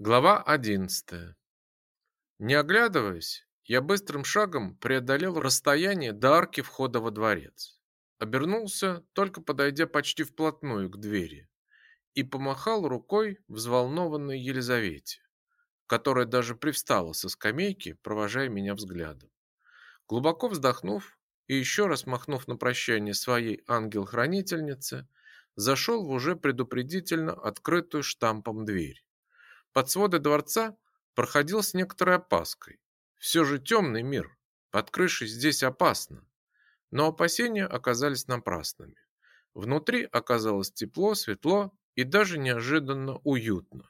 Глава 11. Не оглядываясь, я быстрым шагом преодолел расстояние до арки входа во дворец. Обернулся, только подойдя почти вплотную к двери, и помахал рукой взволнованной Елизавете, которая даже привстала со скамейки, провожая меня взглядом. Глубоко вздохнув и еще раз махнув на прощание своей ангел-хранительнице, зашел в уже предупредительно открытую штампом дверь. Под своды дворца проходил с некоторой опаской. Все же темный мир, под крышей здесь опасно. Но опасения оказались напрасными. Внутри оказалось тепло, светло и даже неожиданно уютно.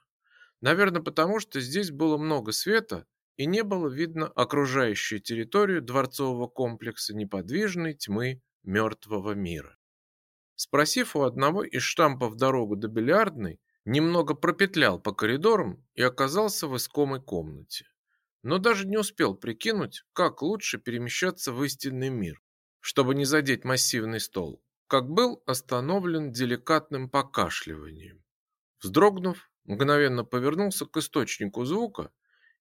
Наверное, потому что здесь было много света и не было видно окружающую территорию дворцового комплекса неподвижной тьмы мертвого мира. Спросив у одного из штампов дорогу до бильярдной, немного пропетлял по коридорам и оказался в искомой комнате. Но даже не успел прикинуть, как лучше перемещаться в истинный мир, чтобы не задеть массивный стол, как был остановлен деликатным покашливанием. Вздрогнув, мгновенно повернулся к источнику звука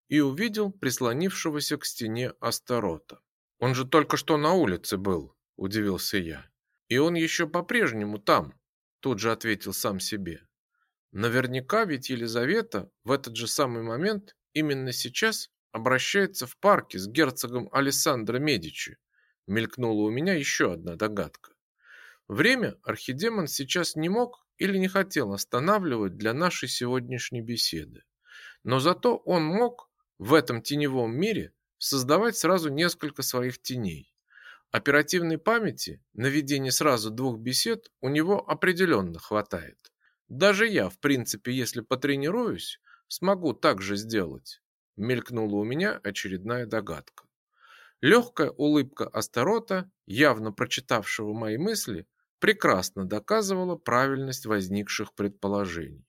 и увидел прислонившегося к стене Астарота. «Он же только что на улице был», – удивился я. «И он еще по-прежнему там», – тут же ответил сам себе. Наверняка ведь Елизавета в этот же самый момент именно сейчас обращается в парке с герцогом Алессандро Медичи. Мелькнула у меня еще одна догадка. Время архидемон сейчас не мог или не хотел останавливать для нашей сегодняшней беседы. Но зато он мог в этом теневом мире создавать сразу несколько своих теней. Оперативной памяти на ведение сразу двух бесед у него определенно хватает. Даже я, в принципе, если потренируюсь, смогу так же сделать. Мелькнула у меня очередная догадка. Легкая улыбка Астарота, явно прочитавшего мои мысли, прекрасно доказывала правильность возникших предположений.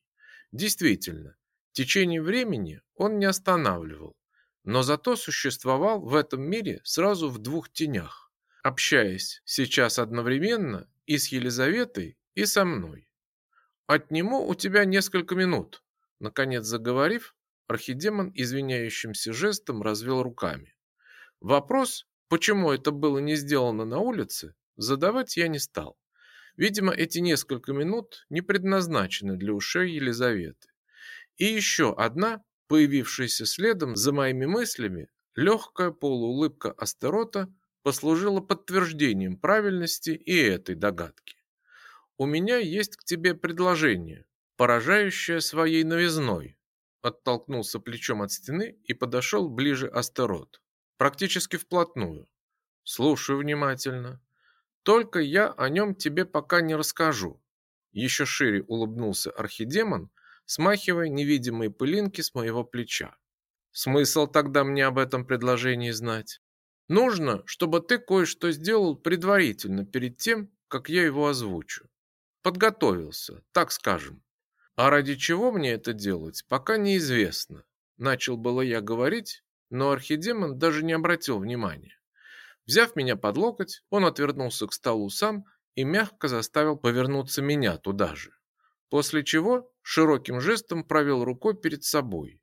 Действительно, течение времени он не останавливал, но зато существовал в этом мире сразу в двух тенях, общаясь сейчас одновременно и с Елизаветой, и со мной. Отниму у тебя несколько минут. Наконец заговорив, архидемон извиняющимся жестом развел руками. Вопрос, почему это было не сделано на улице, задавать я не стал. Видимо, эти несколько минут не предназначены для ушей Елизаветы. И еще одна, появившаяся следом за моими мыслями, легкая полуулыбка Астерота послужила подтверждением правильности и этой догадки. У меня есть к тебе предложение, поражающее своей новизной. Оттолкнулся плечом от стены и подошел ближе Астерот, практически вплотную. Слушаю внимательно. Только я о нем тебе пока не расскажу. Еще шире улыбнулся архидемон, смахивая невидимые пылинки с моего плеча. Смысл тогда мне об этом предложении знать? Нужно, чтобы ты кое-что сделал предварительно перед тем, как я его озвучу подготовился, так скажем. А ради чего мне это делать, пока неизвестно. Начал было я говорить, но архидемон даже не обратил внимания. Взяв меня под локоть, он отвернулся к столу сам и мягко заставил повернуться меня туда же. После чего широким жестом провел рукой перед собой.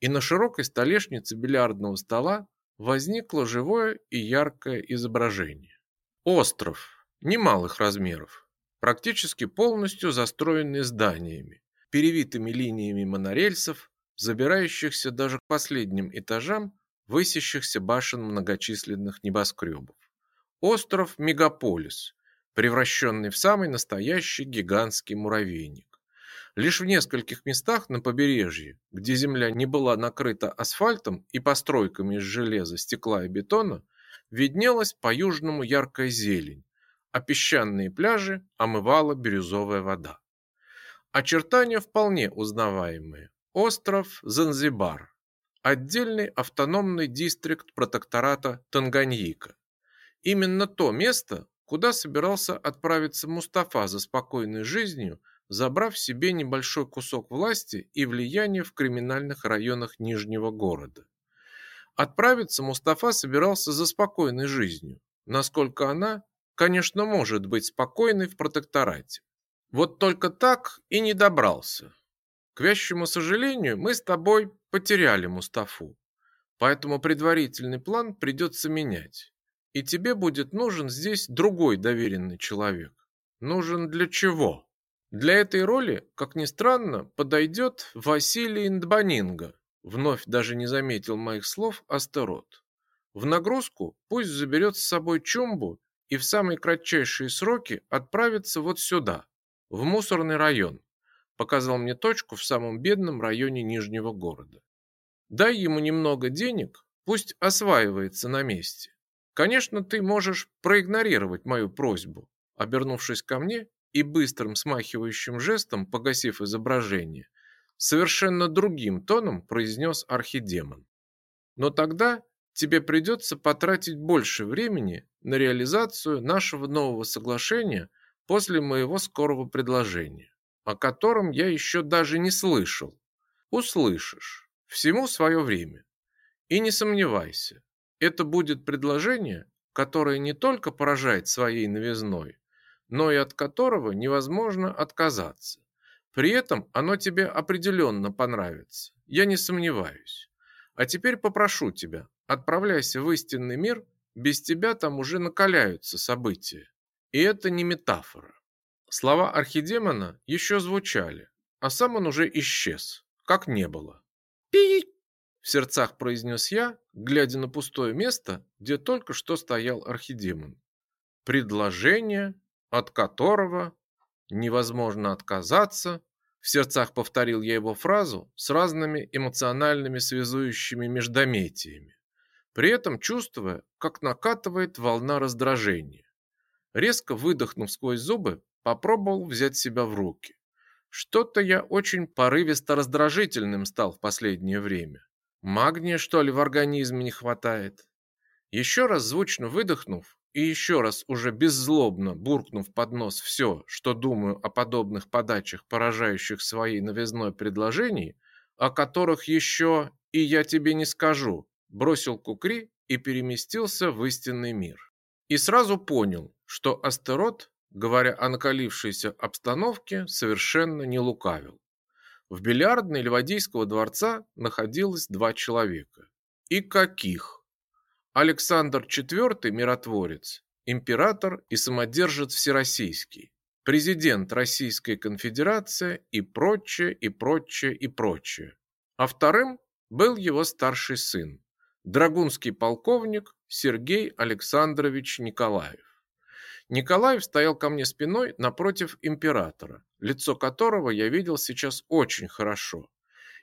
И на широкой столешнице бильярдного стола возникло живое и яркое изображение. Остров немалых размеров, практически полностью застроенный зданиями, перевитыми линиями монорельсов, забирающихся даже к последним этажам высящихся башен многочисленных небоскребов. Остров Мегаполис, превращенный в самый настоящий гигантский муравейник. Лишь в нескольких местах на побережье, где земля не была накрыта асфальтом и постройками из железа, стекла и бетона, виднелась по-южному яркая зелень, а песчаные пляжи омывала бирюзовая вода. Очертания вполне узнаваемые. Остров Занзибар. Отдельный автономный дистрикт протектората Танганьика. Именно то место, куда собирался отправиться Мустафа за спокойной жизнью, забрав себе небольшой кусок власти и влияния в криминальных районах Нижнего города. Отправиться Мустафа собирался за спокойной жизнью, насколько она конечно, может быть спокойной в протекторате. Вот только так и не добрался. К вящему сожалению, мы с тобой потеряли Мустафу. Поэтому предварительный план придется менять. И тебе будет нужен здесь другой доверенный человек. Нужен для чего? Для этой роли, как ни странно, подойдет Василий Индбанинга. Вновь даже не заметил моих слов Астерот. В нагрузку пусть заберет с собой Чумбу и в самые кратчайшие сроки отправится вот сюда, в мусорный район. Показал мне точку в самом бедном районе Нижнего города. Дай ему немного денег, пусть осваивается на месте. Конечно, ты можешь проигнорировать мою просьбу, обернувшись ко мне и быстрым смахивающим жестом погасив изображение, совершенно другим тоном произнес архидемон. Но тогда тебе придется потратить больше времени на реализацию нашего нового соглашения после моего скорого предложения, о котором я еще даже не слышал. Услышишь. Всему свое время. И не сомневайся, это будет предложение, которое не только поражает своей новизной, но и от которого невозможно отказаться. При этом оно тебе определенно понравится, я не сомневаюсь. А теперь попрошу тебя, отправляйся в истинный мир, без тебя там уже накаляются события. И это не метафора. Слова архидемона еще звучали, а сам он уже исчез, как не было. «Пи!» – в сердцах произнес я, глядя на пустое место, где только что стоял архидемон. Предложение, от которого невозможно отказаться, в сердцах повторил я его фразу с разными эмоциональными связующими междометиями, при этом чувствуя, как накатывает волна раздражения. Резко выдохнув сквозь зубы, попробовал взять себя в руки. Что-то я очень порывисто раздражительным стал в последнее время. Магния, что ли, в организме не хватает? Еще раз звучно выдохнув и еще раз уже беззлобно буркнув под нос все, что думаю о подобных подачах, поражающих своей новизной предложений, о которых еще и я тебе не скажу, бросил кукри и переместился в истинный мир. И сразу понял, что Астерот, говоря о накалившейся обстановке, совершенно не лукавил. В бильярдной Ливадийского дворца находилось два человека. И каких? Александр IV миротворец, император и самодержец всероссийский, президент Российской конфедерации и прочее, и прочее, и прочее. А вторым был его старший сын, драгунский полковник Сергей Александрович Николаев. Николаев стоял ко мне спиной напротив императора, лицо которого я видел сейчас очень хорошо.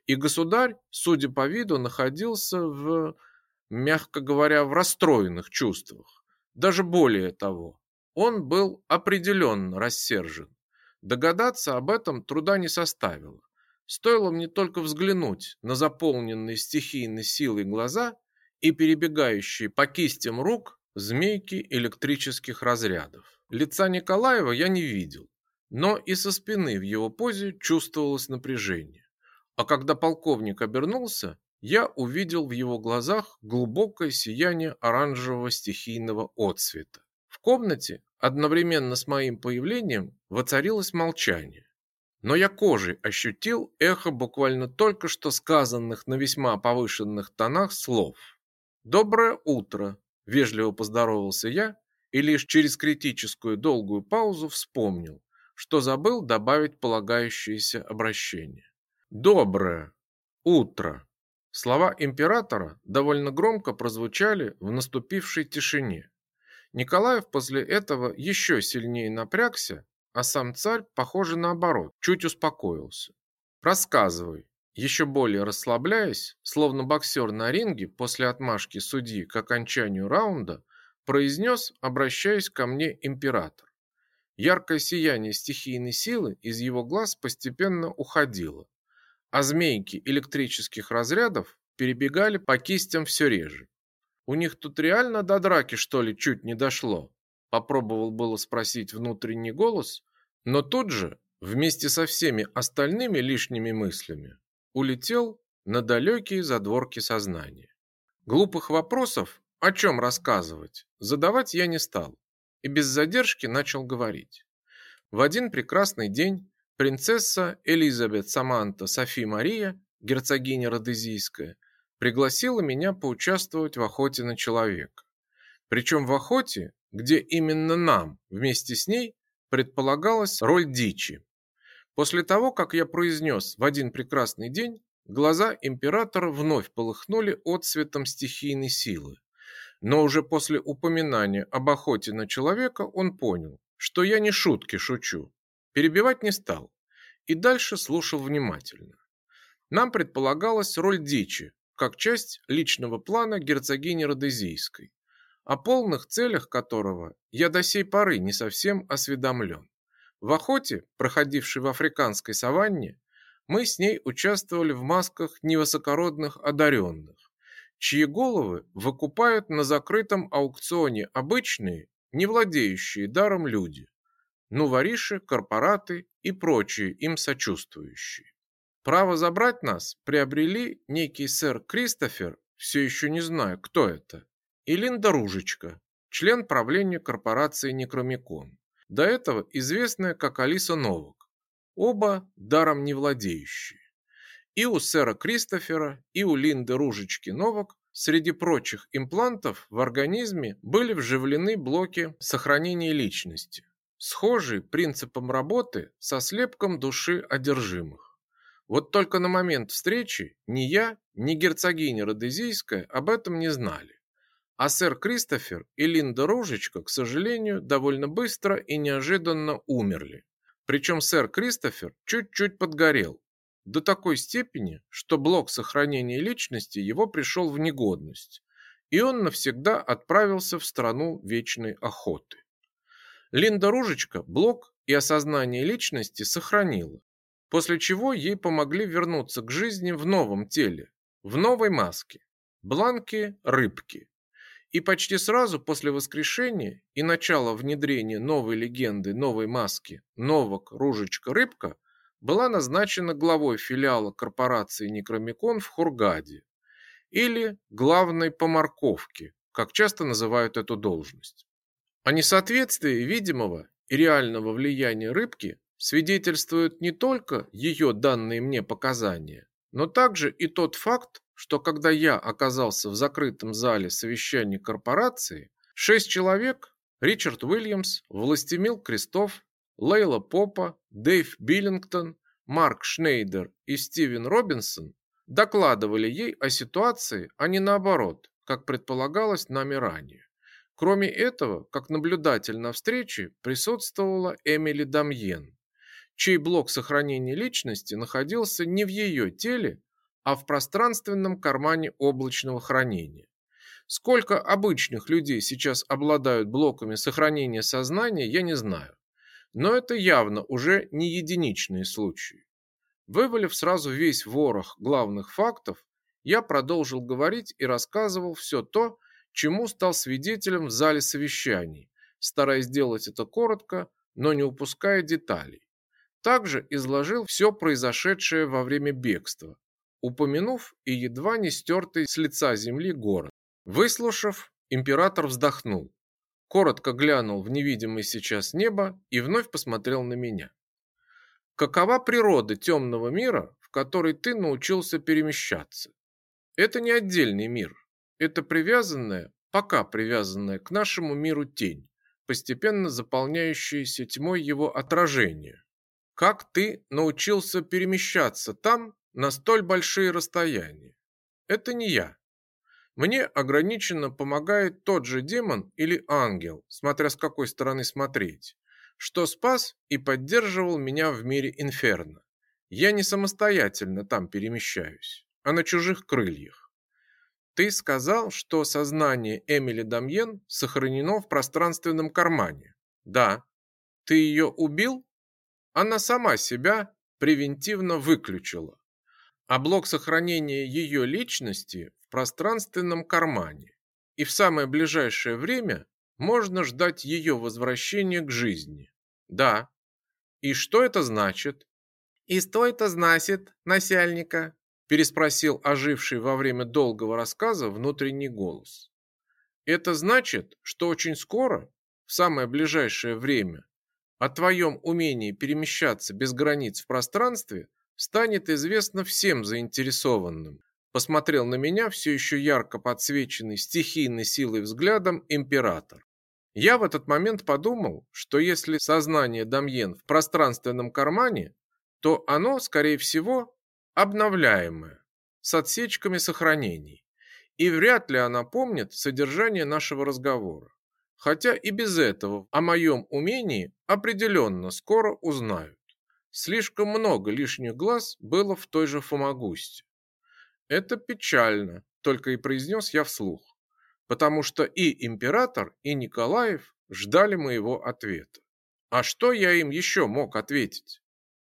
И государь, судя по виду, находился в, мягко говоря, в расстроенных чувствах. Даже более того, он был определенно рассержен. Догадаться об этом труда не составило. Стоило мне только взглянуть на заполненные стихийной силой глаза и перебегающие по кистям рук змейки электрических разрядов. Лица Николаева я не видел, но и со спины в его позе чувствовалось напряжение. А когда полковник обернулся, я увидел в его глазах глубокое сияние оранжевого стихийного отсвета. В комнате одновременно с моим появлением воцарилось молчание. Но я кожей ощутил эхо буквально только что сказанных на весьма повышенных тонах слов. «Доброе утро, Вежливо поздоровался я и лишь через критическую долгую паузу вспомнил, что забыл добавить полагающееся обращение. Доброе утро. Слова императора довольно громко прозвучали в наступившей тишине. Николаев после этого еще сильнее напрягся, а сам царь, похоже, наоборот, чуть успокоился. Рассказывай, еще более расслабляясь, словно боксер на ринге после отмашки судьи к окончанию раунда, произнес, обращаясь ко мне император. Яркое сияние стихийной силы из его глаз постепенно уходило, а змейки электрических разрядов перебегали по кистям все реже. У них тут реально до драки, что ли, чуть не дошло? Попробовал было спросить внутренний голос, но тут же, вместе со всеми остальными лишними мыслями, улетел на далекие задворки сознания. Глупых вопросов, о чем рассказывать, задавать я не стал и без задержки начал говорить. В один прекрасный день принцесса Элизабет Саманта Софи Мария, герцогиня Родезийская, пригласила меня поучаствовать в охоте на человека. Причем в охоте, где именно нам вместе с ней предполагалась роль дичи. После того, как я произнес в один прекрасный день, глаза императора вновь полыхнули отсветом стихийной силы. Но уже после упоминания об охоте на человека он понял, что я не шутки шучу. Перебивать не стал и дальше слушал внимательно. Нам предполагалась роль дичи, как часть личного плана герцогини Родезийской, о полных целях которого я до сей поры не совсем осведомлен. В охоте, проходившей в африканской саванне, мы с ней участвовали в масках невысокородных одаренных, чьи головы выкупают на закрытом аукционе обычные, не владеющие даром люди, ну вориши, корпораты и прочие им сочувствующие. Право забрать нас приобрели некий сэр Кристофер, все еще не знаю, кто это, и Линда Ружечка, член правления корпорации Некромикон, до этого известная как Алиса Новак, оба даром не владеющие. И у сэра Кристофера, и у Линды Ружечки Новак среди прочих имплантов в организме были вживлены блоки сохранения личности, схожие принципом работы со слепком души одержимых. Вот только на момент встречи ни я, ни герцогиня Родезийская об этом не знали. А сэр Кристофер и Линда Ружечка, к сожалению, довольно быстро и неожиданно умерли. Причем сэр Кристофер чуть-чуть подгорел. До такой степени, что блок сохранения личности его пришел в негодность, и он навсегда отправился в страну вечной охоты. Линда Ружечка блок и осознание личности сохранила, после чего ей помогли вернуться к жизни в новом теле, в новой маске, бланки рыбки. И почти сразу после воскрешения и начала внедрения новой легенды, новой маски, Новок Ружечка Рыбка была назначена главой филиала корпорации Некромикон в Хургаде или главной по морковке, как часто называют эту должность. О несоответствии видимого и реального влияния рыбки свидетельствуют не только ее данные мне показания, но также и тот факт, что когда я оказался в закрытом зале совещаний корпорации, шесть человек – Ричард Уильямс, Властемил Крестов, Лейла Попа, Дэйв Биллингтон, Марк Шнейдер и Стивен Робинсон – докладывали ей о ситуации, а не наоборот, как предполагалось нами ранее. Кроме этого, как наблюдатель на встрече присутствовала Эмили Дамьен, чей блок сохранения личности находился не в ее теле, а в пространственном кармане облачного хранения. Сколько обычных людей сейчас обладают блоками сохранения сознания, я не знаю. Но это явно уже не единичные случаи. Вывалив сразу весь ворох главных фактов, я продолжил говорить и рассказывал все то, чему стал свидетелем в зале совещаний, стараясь сделать это коротко, но не упуская деталей. Также изложил все произошедшее во время бегства, упомянув и едва не стертый с лица земли город. Выслушав, император вздохнул, коротко глянул в невидимое сейчас небо и вновь посмотрел на меня. Какова природа темного мира, в который ты научился перемещаться? Это не отдельный мир, это привязанная, пока привязанная к нашему миру тень, постепенно заполняющаяся тьмой его отражение. Как ты научился перемещаться там, на столь большие расстояния. Это не я. Мне ограниченно помогает тот же демон или ангел, смотря с какой стороны смотреть, что спас и поддерживал меня в мире инферно. Я не самостоятельно там перемещаюсь, а на чужих крыльях. Ты сказал, что сознание Эмили Дамьен сохранено в пространственном кармане. Да. Ты ее убил? Она сама себя превентивно выключила а блок сохранения ее личности в пространственном кармане. И в самое ближайшее время можно ждать ее возвращения к жизни. Да. И что это значит? И что это значит, насяльника? переспросил оживший во время долгого рассказа внутренний голос. Это значит, что очень скоро, в самое ближайшее время, О твоем умении перемещаться без границ в пространстве станет известно всем заинтересованным. Посмотрел на меня все еще ярко подсвеченный стихийной силой взглядом император. Я в этот момент подумал, что если сознание Дамьен в пространственном кармане, то оно, скорее всего, обновляемое, с отсечками сохранений. И вряд ли она помнит содержание нашего разговора. Хотя и без этого о моем умении определенно скоро узнают. Слишком много лишних глаз было в той же Фомагусте. Это печально, только и произнес я вслух потому что и император, и Николаев ждали моего ответа. А что я им еще мог ответить?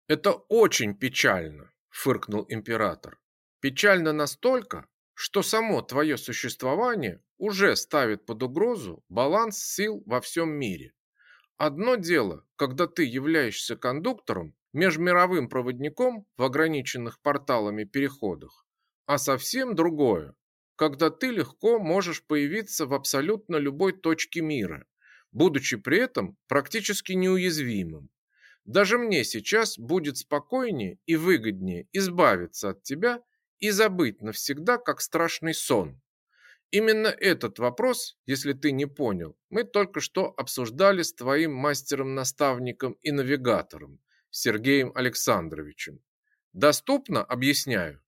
Это очень печально, фыркнул император. Печально настолько, что само твое существование уже ставит под угрозу баланс сил во всем мире. Одно дело, когда ты являешься кондуктором, межмировым проводником в ограниченных порталами переходах, а совсем другое, когда ты легко можешь появиться в абсолютно любой точке мира, будучи при этом практически неуязвимым. Даже мне сейчас будет спокойнее и выгоднее избавиться от тебя и забыть навсегда, как страшный сон. Именно этот вопрос, если ты не понял, мы только что обсуждали с твоим мастером-наставником и навигатором Сергеем Александровичем. Доступно, объясняю?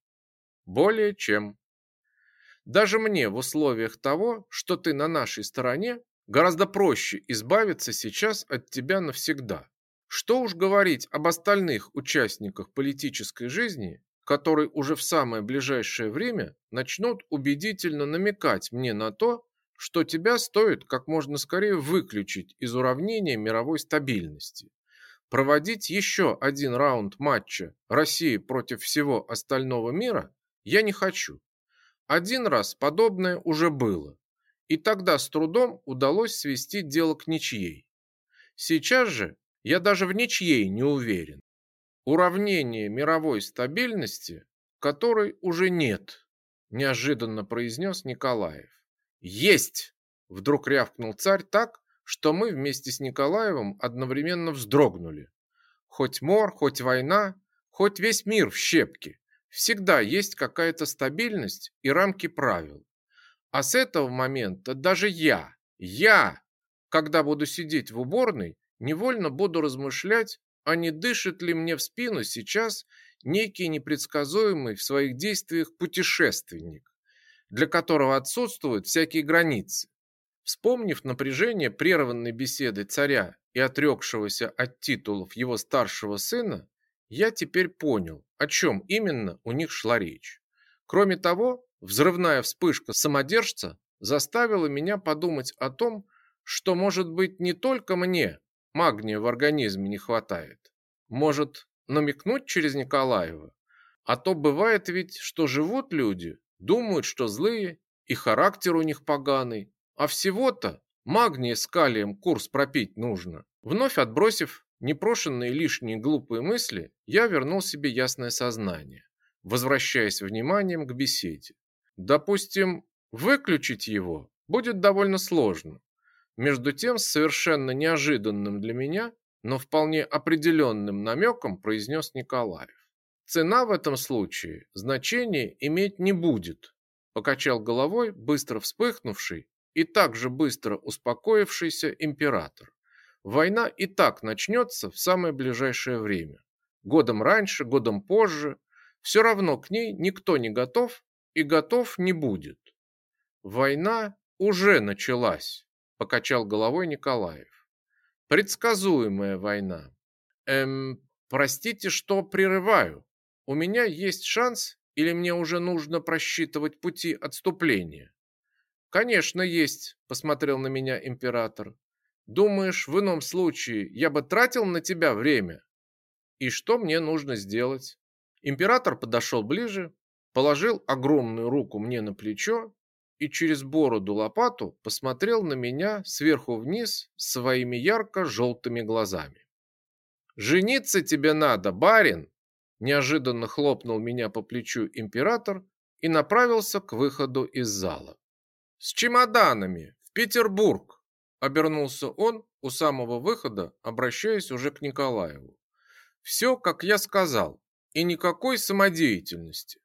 Более чем. Даже мне в условиях того, что ты на нашей стороне, гораздо проще избавиться сейчас от тебя навсегда. Что уж говорить об остальных участниках политической жизни, которые уже в самое ближайшее время начнут убедительно намекать мне на то, что тебя стоит как можно скорее выключить из уравнения мировой стабильности. Проводить еще один раунд матча России против всего остального мира я не хочу. Один раз подобное уже было, и тогда с трудом удалось свести дело к ничьей. Сейчас же я даже в ничьей не уверен. Уравнение мировой стабильности, которой уже нет, неожиданно произнес Николаев. Есть! Вдруг рявкнул царь так, что мы вместе с Николаевым одновременно вздрогнули. Хоть мор, хоть война, хоть весь мир в щепки. Всегда есть какая-то стабильность и рамки правил. А с этого момента даже я, я, когда буду сидеть в уборной, невольно буду размышлять, а не дышит ли мне в спину сейчас некий непредсказуемый в своих действиях путешественник, для которого отсутствуют всякие границы. Вспомнив напряжение прерванной беседы царя и отрекшегося от титулов его старшего сына, я теперь понял, о чем именно у них шла речь. Кроме того, взрывная вспышка самодержца заставила меня подумать о том, что, может быть, не только мне магния в организме не хватает. Может, намекнуть через Николаева? А то бывает ведь, что живут люди, думают, что злые, и характер у них поганый, а всего-то магния с калием курс пропить нужно. Вновь отбросив непрошенные лишние глупые мысли, я вернул себе ясное сознание, возвращаясь вниманием к беседе. Допустим, выключить его будет довольно сложно. Между тем, с совершенно неожиданным для меня, но вполне определенным намеком произнес Николаев. Цена в этом случае значения иметь не будет, покачал головой быстро вспыхнувший и также быстро успокоившийся император. Война и так начнется в самое ближайшее время. Годом раньше, годом позже. Все равно к ней никто не готов и готов не будет. Война уже началась, покачал головой Николаев. Предсказуемая война. Эм, простите, что прерываю. У меня есть шанс или мне уже нужно просчитывать пути отступления? Конечно, есть, посмотрел на меня император. Думаешь, в ином случае я бы тратил на тебя время? И что мне нужно сделать? Император подошел ближе, положил огромную руку мне на плечо и через бороду лопату посмотрел на меня сверху вниз своими ярко-желтыми глазами. «Жениться тебе надо, барин!» Неожиданно хлопнул меня по плечу император и направился к выходу из зала. «С чемоданами! В Петербург!» Обернулся он у самого выхода, обращаясь уже к Николаеву. Все, как я сказал, и никакой самодеятельности.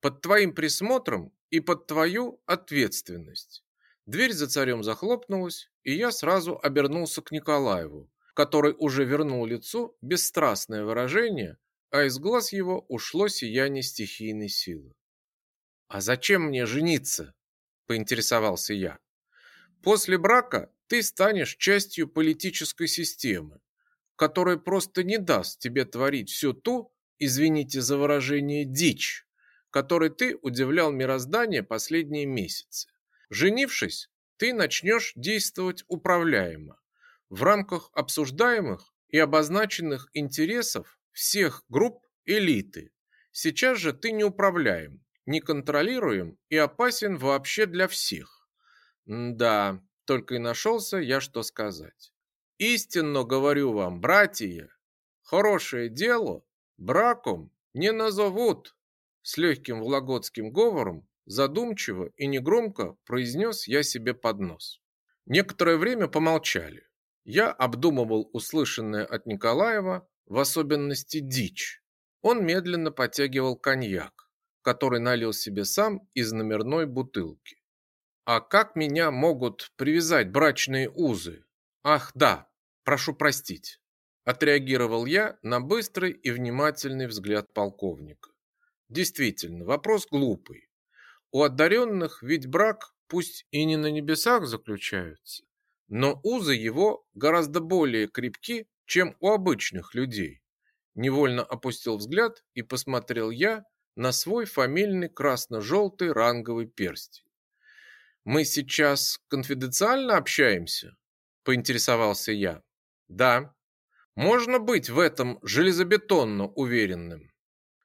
Под твоим присмотром и под твою ответственность. Дверь за царем захлопнулась, и я сразу обернулся к Николаеву, который уже вернул лицу бесстрастное выражение, а из глаз его ушло сияние стихийной силы. «А зачем мне жениться?» – поинтересовался я. «После брака ты станешь частью политической системы, которая просто не даст тебе творить всю ту, извините за выражение, дичь, которой ты удивлял мироздание последние месяцы. Женившись, ты начнешь действовать управляемо, в рамках обсуждаемых и обозначенных интересов всех групп элиты. Сейчас же ты не управляем, не контролируем и опасен вообще для всех. Да, только и нашелся я что сказать. Истинно говорю вам, братья, хорошее дело браком не назовут. С легким вологодским говором задумчиво и негромко произнес я себе под нос. Некоторое время помолчали. Я обдумывал услышанное от Николаева, в особенности дичь. Он медленно потягивал коньяк, который налил себе сам из номерной бутылки. А как меня могут привязать брачные узы? Ах, да, прошу простить. Отреагировал я на быстрый и внимательный взгляд полковника. Действительно, вопрос глупый. У одаренных ведь брак пусть и не на небесах заключаются, но узы его гораздо более крепки, чем у обычных людей. Невольно опустил взгляд и посмотрел я на свой фамильный красно-желтый ранговый перстень. Мы сейчас конфиденциально общаемся? Поинтересовался я. Да. Можно быть в этом железобетонно уверенным.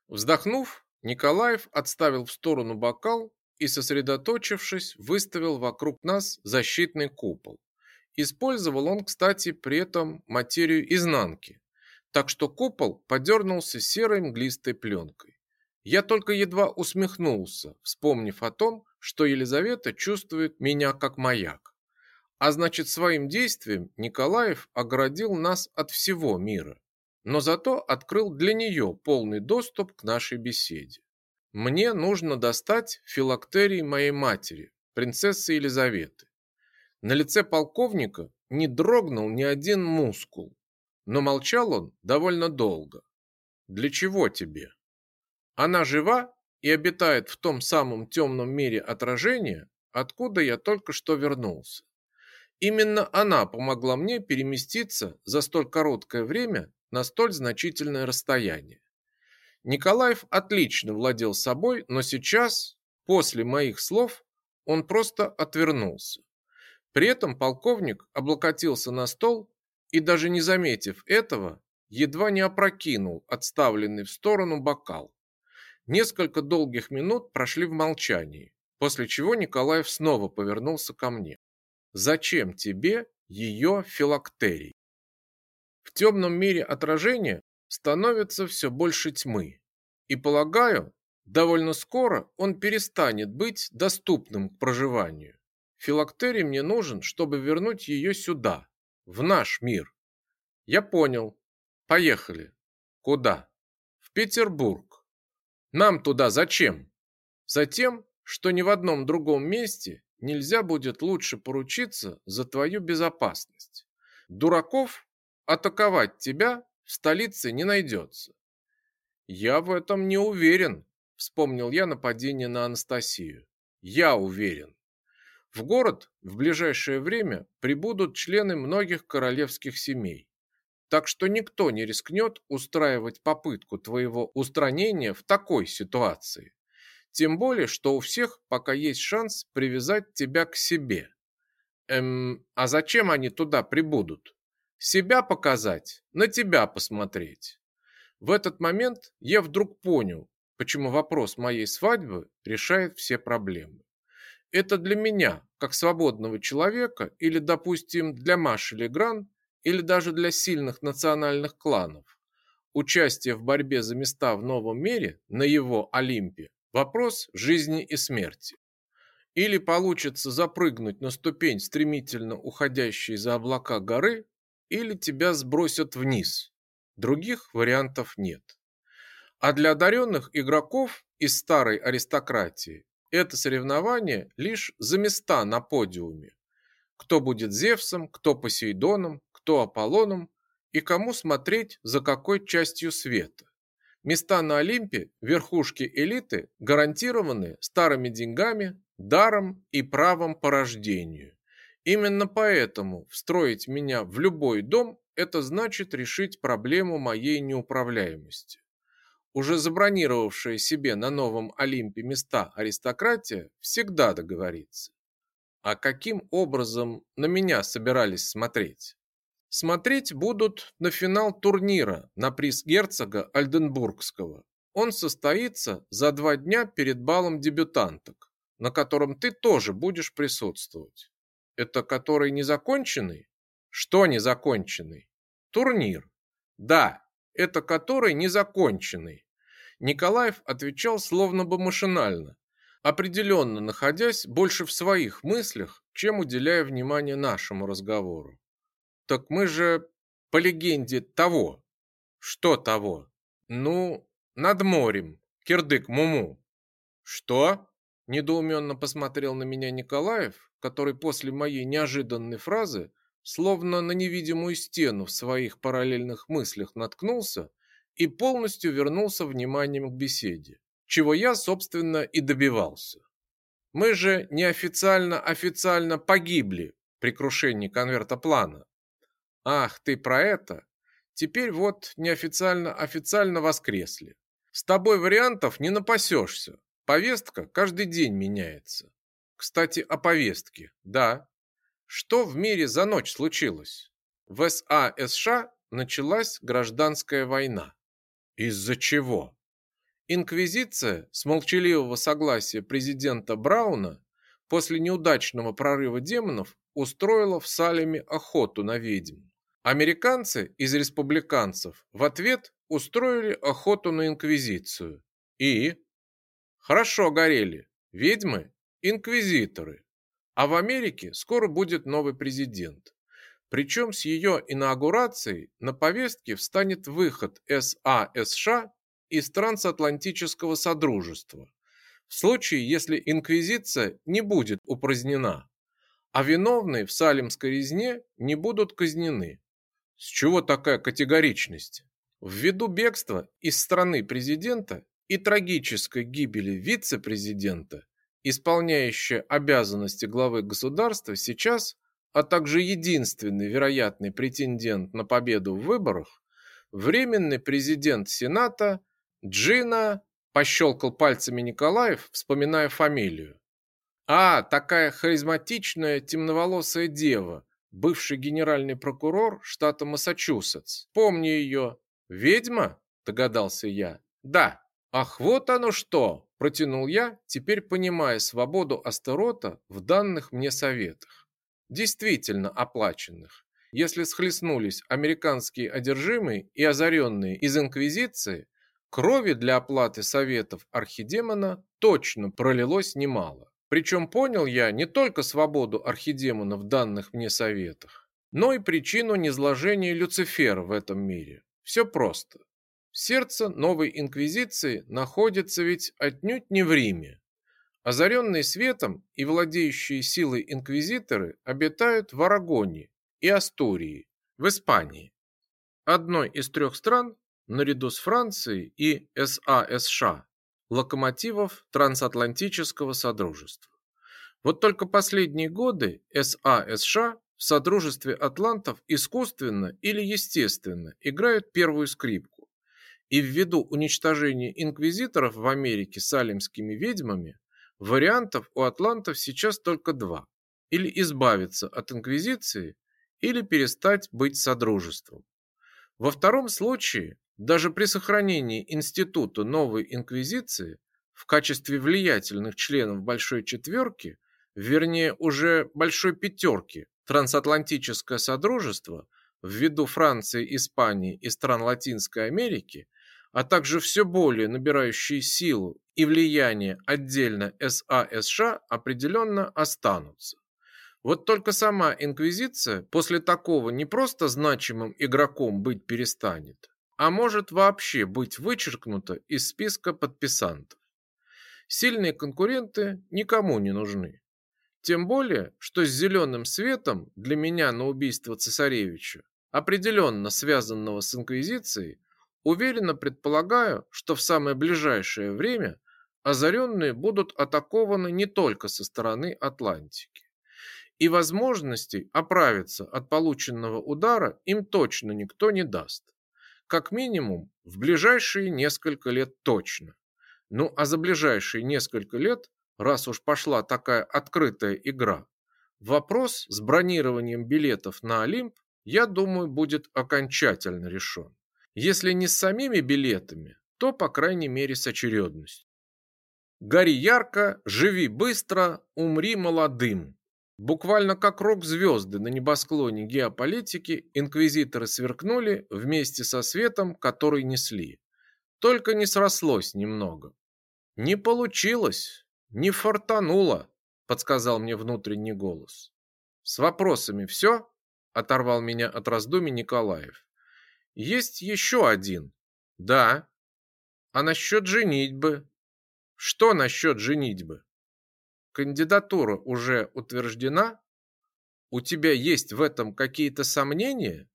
Вздохнув, Николаев отставил в сторону бокал и, сосредоточившись, выставил вокруг нас защитный купол. Использовал он, кстати, при этом материю изнанки, так что купол подернулся серой мглистой пленкой. Я только едва усмехнулся, вспомнив о том, что Елизавета чувствует меня как маяк. А значит, своим действием Николаев оградил нас от всего мира, но зато открыл для нее полный доступ к нашей беседе. Мне нужно достать филактерий моей матери, принцессы Елизаветы. На лице полковника не дрогнул ни один мускул, но молчал он довольно долго. Для чего тебе? Она жива и обитает в том самом темном мире отражения, откуда я только что вернулся. Именно она помогла мне переместиться за столь короткое время на столь значительное расстояние. Николаев отлично владел собой, но сейчас, после моих слов, он просто отвернулся. При этом полковник облокотился на стол и, даже не заметив этого, едва не опрокинул отставленный в сторону бокал. Несколько долгих минут прошли в молчании, после чего Николаев снова повернулся ко мне. «Зачем тебе ее филактерий?» В темном мире отражения становится все больше тьмы, и, полагаю, довольно скоро он перестанет быть доступным к проживанию. Филактерий мне нужен, чтобы вернуть ее сюда, в наш мир. Я понял. Поехали. Куда? В Петербург. Нам туда зачем? Затем, что ни в одном другом месте нельзя будет лучше поручиться за твою безопасность. Дураков атаковать тебя в столице не найдется. Я в этом не уверен, вспомнил я нападение на Анастасию. Я уверен. В город в ближайшее время прибудут члены многих королевских семей. Так что никто не рискнет устраивать попытку твоего устранения в такой ситуации. Тем более, что у всех пока есть шанс привязать тебя к себе. Эм, а зачем они туда прибудут? Себя показать, на тебя посмотреть. В этот момент я вдруг понял, почему вопрос моей свадьбы решает все проблемы. Это для меня, как свободного человека, или, допустим, для Маши Легран, или даже для сильных национальных кланов. Участие в борьбе за места в новом мире на его Олимпе – вопрос жизни и смерти. Или получится запрыгнуть на ступень стремительно уходящей за облака горы, или тебя сбросят вниз. Других вариантов нет. А для одаренных игроков из старой аристократии это соревнование лишь за места на подиуме. Кто будет Зевсом, кто Посейдоном, кто Аполлоном и кому смотреть за какой частью света. Места на Олимпе, верхушки элиты, гарантированы старыми деньгами, даром и правом по рождению. Именно поэтому встроить меня в любой дом – это значит решить проблему моей неуправляемости. Уже забронировавшая себе на новом Олимпе места аристократия всегда договорится. А каким образом на меня собирались смотреть? Смотреть будут на финал турнира на приз герцога Альденбургского. Он состоится за два дня перед балом дебютанток, на котором ты тоже будешь присутствовать. Это который незаконченный? Что незаконченный? Турнир. Да, это который незаконченный. Николаев отвечал словно бы машинально, определенно находясь больше в своих мыслях, чем уделяя внимание нашему разговору. Так мы же по легенде того. Что того? Ну, над морем. Кирдык-Муму. Что? Недоуменно посмотрел на меня Николаев, который после моей неожиданной фразы словно на невидимую стену в своих параллельных мыслях наткнулся и полностью вернулся вниманием к беседе, чего я, собственно, и добивался. Мы же неофициально-официально погибли при крушении конверта плана. Ах, ты про это? Теперь вот неофициально-официально воскресли. С тобой вариантов не напасешься. Повестка каждый день меняется. Кстати, о повестке. Да. Что в мире за ночь случилось? В СА началась гражданская война. Из-за чего? Инквизиция с молчаливого согласия президента Брауна после неудачного прорыва демонов устроила в Салеме охоту на ведьм. Американцы из республиканцев в ответ устроили охоту на инквизицию. И хорошо горели. Ведьмы инквизиторы. А в Америке скоро будет новый президент. Причем с ее инаугурацией на повестке встанет выход САСШ из трансатлантического содружества. В случае, если инквизиция не будет упразднена, а виновные в Салемской резне не будут казнены. С чего такая категоричность? Ввиду бегства из страны президента и трагической гибели вице-президента, исполняющая обязанности главы государства сейчас – а также единственный вероятный претендент на победу в выборах, временный президент Сената Джина пощелкал пальцами Николаев, вспоминая фамилию. А, такая харизматичная темноволосая дева, бывший генеральный прокурор штата Массачусетс. Помню ее. Ведьма? Догадался я. Да. Ах, вот оно что, протянул я, теперь понимая свободу Астарота в данных мне советах действительно оплаченных. Если схлестнулись американские одержимые и озаренные из инквизиции, крови для оплаты советов архидемона точно пролилось немало. Причем понял я не только свободу архидемона в данных мне советах, но и причину низложения Люцифера в этом мире. Все просто. Сердце новой инквизиции находится ведь отнюдь не в Риме, Озаренные светом и владеющие силой инквизиторы обитают в Арагоне и Астурии, в Испании. Одной из трех стран, наряду с Францией и САСШ, локомотивов трансатлантического содружества. Вот только последние годы САСШ в содружестве атлантов искусственно или естественно играют первую скрипку. И ввиду уничтожения инквизиторов в Америке салемскими ведьмами Вариантов у атлантов сейчас только два. Или избавиться от инквизиции, или перестать быть содружеством. Во втором случае, даже при сохранении института новой инквизиции в качестве влиятельных членов Большой Четверки, вернее уже Большой Пятерки, трансатлантическое содружество ввиду Франции, Испании и стран Латинской Америки, а также все более набирающие силу и влияние отдельно САСШ определенно останутся. Вот только сама Инквизиция после такого не просто значимым игроком быть перестанет, а может вообще быть вычеркнута из списка подписантов. Сильные конкуренты никому не нужны. Тем более, что с зеленым светом для меня на убийство цесаревича, определенно связанного с Инквизицией, уверенно предполагаю, что в самое ближайшее время озаренные будут атакованы не только со стороны Атлантики и возможностей оправиться от полученного удара им точно никто не даст. Как минимум, в ближайшие несколько лет точно. Ну, а за ближайшие несколько лет, раз уж пошла такая открытая игра, вопрос с бронированием билетов на Олимп, я думаю, будет окончательно решен. Если не с самими билетами, то, по крайней мере, с очередностью. Гори ярко, живи быстро, умри молодым. Буквально как рок-звезды на небосклоне геополитики инквизиторы сверкнули вместе со светом, который несли. Только не срослось немного. Не получилось, не фартануло, подсказал мне внутренний голос. С вопросами все? Оторвал меня от раздумий Николаев. Есть еще один. Да. А насчет женитьбы? Что насчет женитьбы? Кандидатура уже утверждена? У тебя есть в этом какие-то сомнения?